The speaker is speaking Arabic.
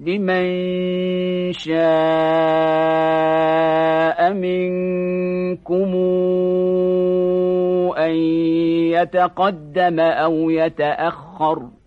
لمن شاء منكم أن يتقدم أو يتأخر.